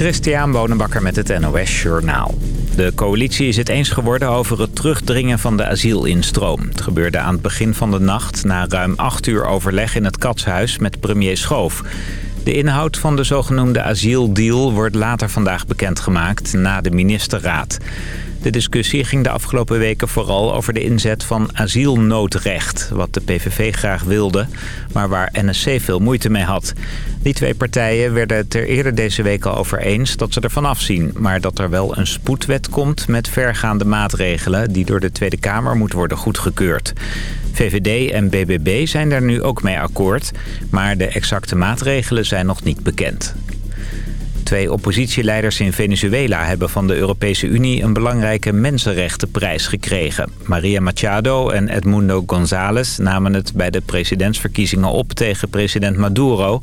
Christian Bonenbakker met het NOS Journaal. De coalitie is het eens geworden over het terugdringen van de asielinstroom. Het gebeurde aan het begin van de nacht na ruim acht uur overleg in het Katshuis met premier Schoof. De inhoud van de zogenoemde asieldeal wordt later vandaag bekendgemaakt na de ministerraad. De discussie ging de afgelopen weken vooral over de inzet van asielnoodrecht... wat de PVV graag wilde, maar waar NSC veel moeite mee had. Die twee partijen werden het er eerder deze week al over eens dat ze ervan afzien... maar dat er wel een spoedwet komt met vergaande maatregelen... die door de Tweede Kamer moet worden goedgekeurd. VVD en BBB zijn daar nu ook mee akkoord, maar de exacte maatregelen zijn nog niet bekend. Twee oppositieleiders in Venezuela hebben van de Europese Unie een belangrijke mensenrechtenprijs gekregen. Maria Machado en Edmundo González namen het bij de presidentsverkiezingen op tegen president Maduro,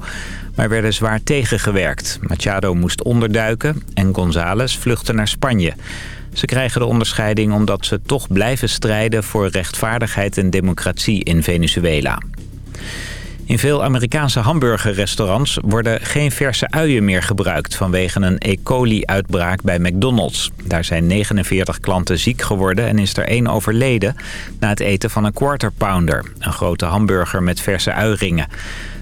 maar werden zwaar tegengewerkt. Machado moest onderduiken en González vluchtte naar Spanje. Ze krijgen de onderscheiding omdat ze toch blijven strijden voor rechtvaardigheid en democratie in Venezuela. In veel Amerikaanse hamburgerrestaurants worden geen verse uien meer gebruikt... vanwege een E. coli-uitbraak bij McDonald's. Daar zijn 49 klanten ziek geworden en is er één overleden... na het eten van een quarter pounder, een grote hamburger met verse uiringen.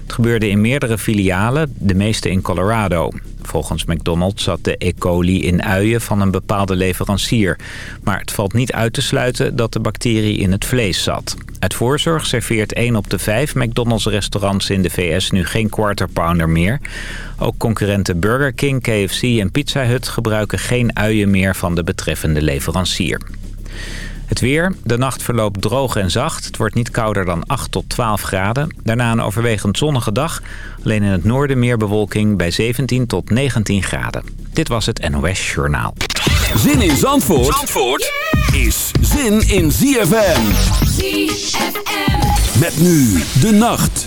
Het gebeurde in meerdere filialen, de meeste in Colorado. Volgens McDonald's zat de E. coli in uien van een bepaalde leverancier. Maar het valt niet uit te sluiten dat de bacterie in het vlees zat. Uit voorzorg serveert 1 op de 5 McDonald's restaurants in de VS nu geen quarter pounder meer. Ook concurrenten Burger King, KFC en Pizza Hut gebruiken geen uien meer van de betreffende leverancier. Het weer. De nacht verloopt droog en zacht. Het wordt niet kouder dan 8 tot 12 graden. Daarna een overwegend zonnige dag. Alleen in het noorden meer bewolking bij 17 tot 19 graden. Dit was het NOS Journaal. Zin in Zandvoort, Zandvoort is zin in ZFM. ZFM. Met nu de nacht.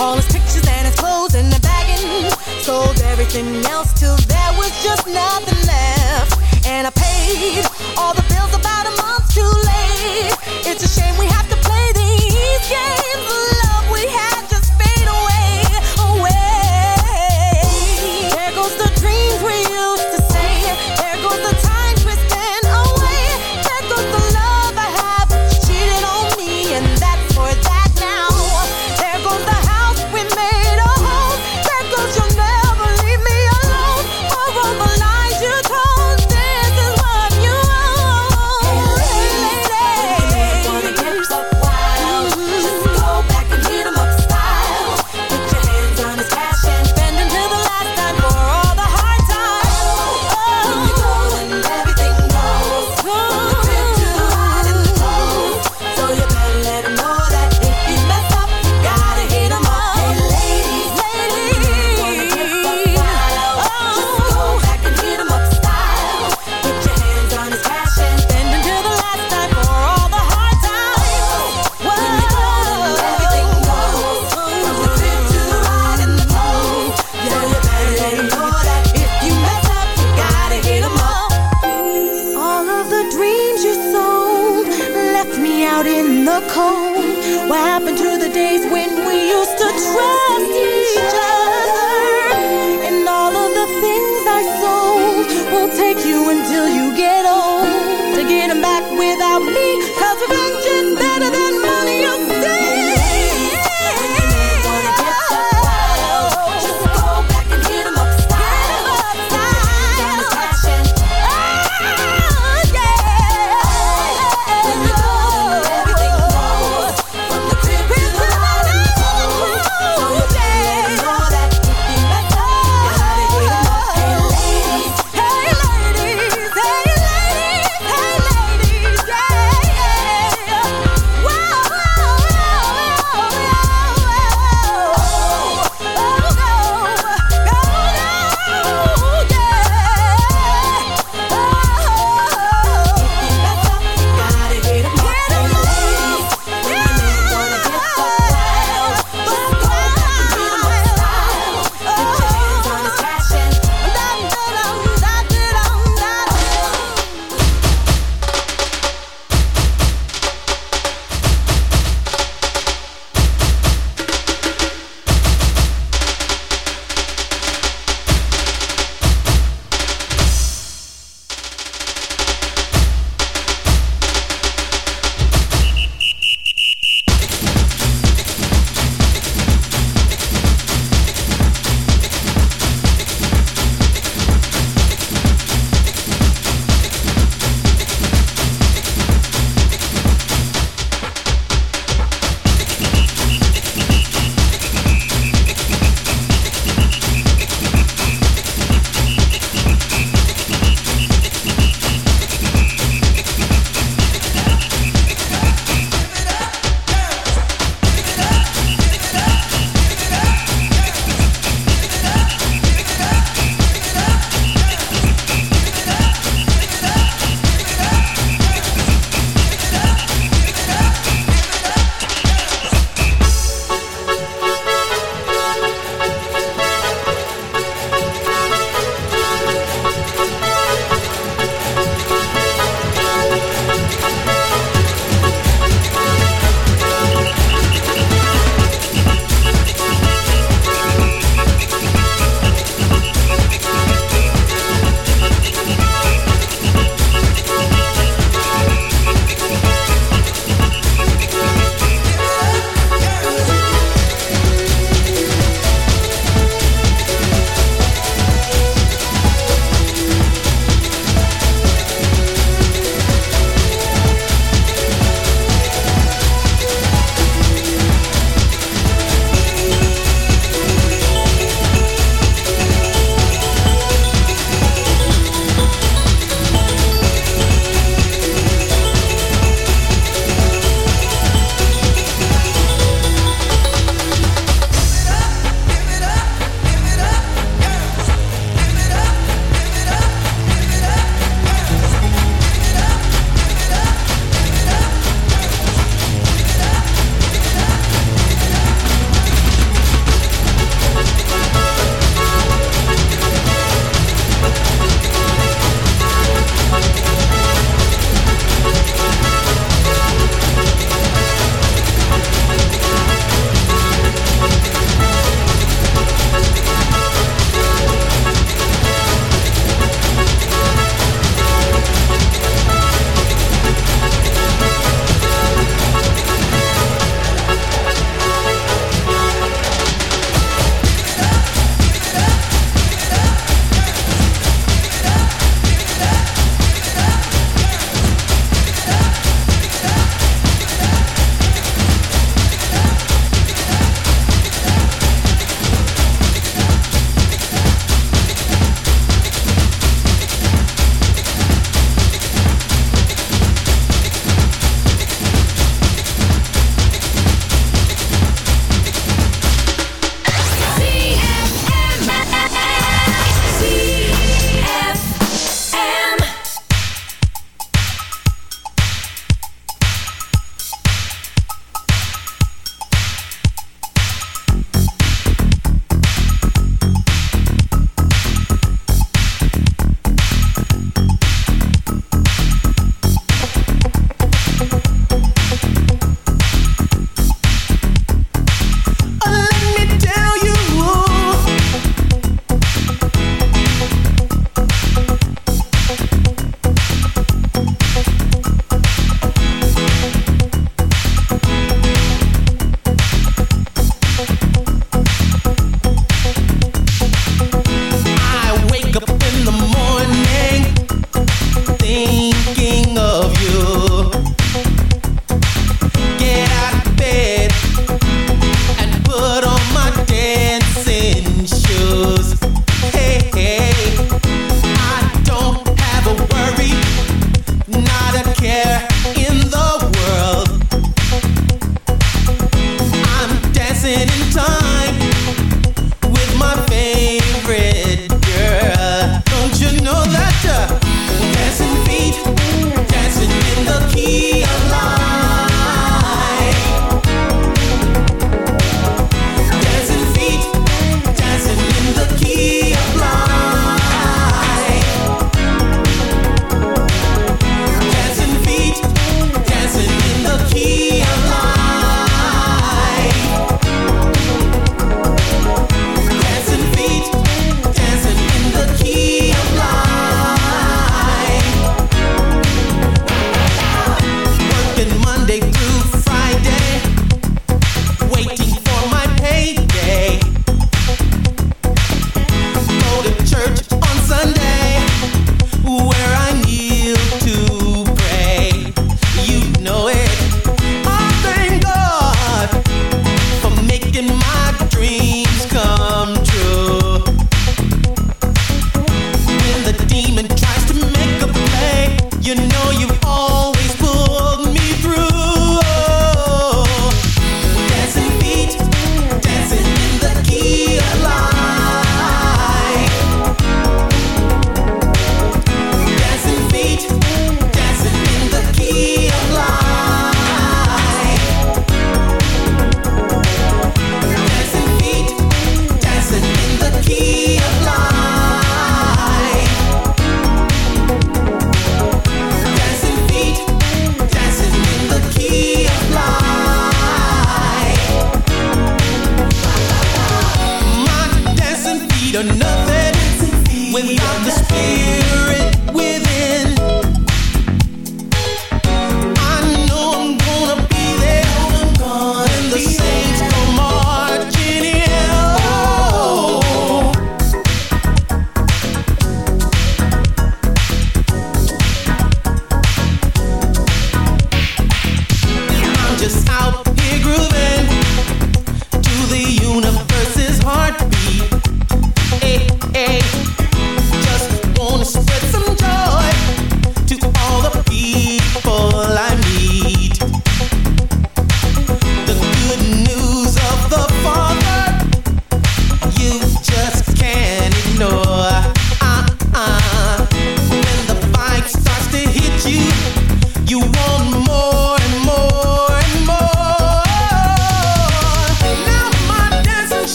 All his pictures and his clothes in the bagging. Sold everything else till there was just nothing left. And I paid all the bills about a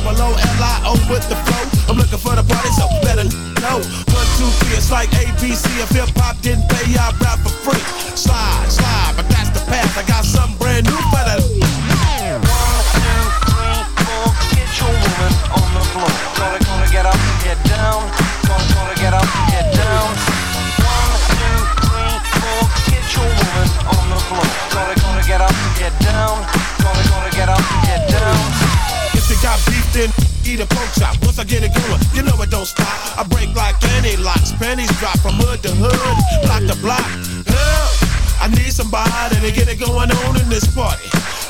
Double O L I O with the flow. I'm looking for the party, so better know. One, two, three, it's like ABC. If hip hop didn't pay, I rap for free. Slide, slide, but that's the path. I got something brand new for. Then eat a pork chop. Once I get it going, you know it don't stop. I break like any locks, pennies drop from hood to hood, block to block. I need somebody to get it going on in this party.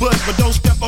Bush, but don't step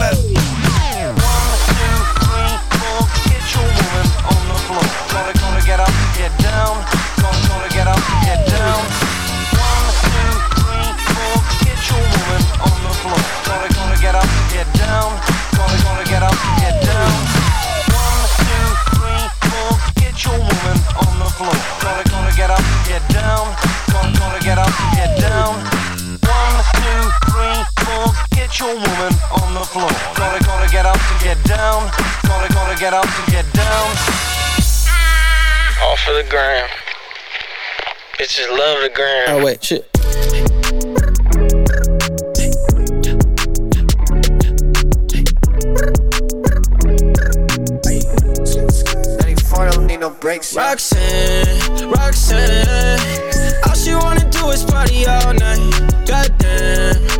that. One, two, three, four, get your woman on the floor. Gonna, gonna get up, get down. Gonna, gonna get up, get down. Three, four, get your woman on the floor. Gonna, gonna get up to get down. Gonna, gonna get up to get down. Off of the ground. Bitches love the ground. Oh wait, shit. No breaks, Roxanne, Roxanne, all she wanna do is party all night. Goddamn,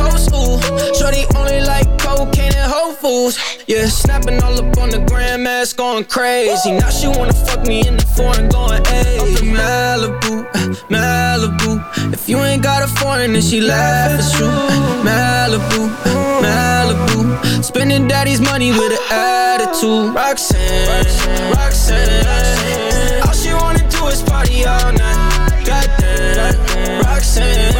coast, ooh. Shorty only like cocaine and Whole Foods, yeah. Snapping all up on the grandmas, going crazy. Now she wanna fuck me in the foreign, going, in Malibu, Malibu. If you ain't got a foreign, then she laugh, it's true. Malibu, Malibu. Spending daddy's money with an attitude. Roxanne, Roxanne. All she wanna do is party all night. Goddamn, Roxanne.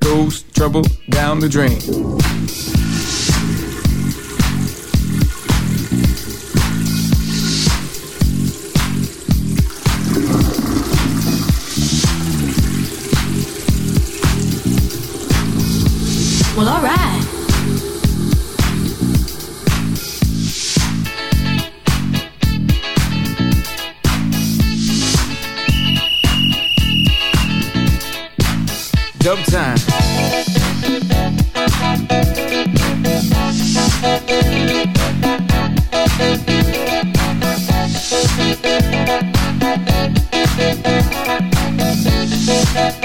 goes trouble down the drain. Well, alright. sometimes. Thank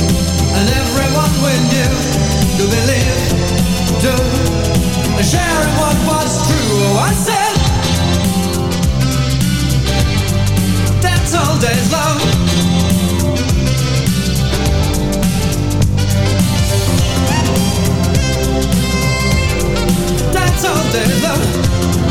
and everyone we knew what was true. Oh, I said, that's all days love. That's all love.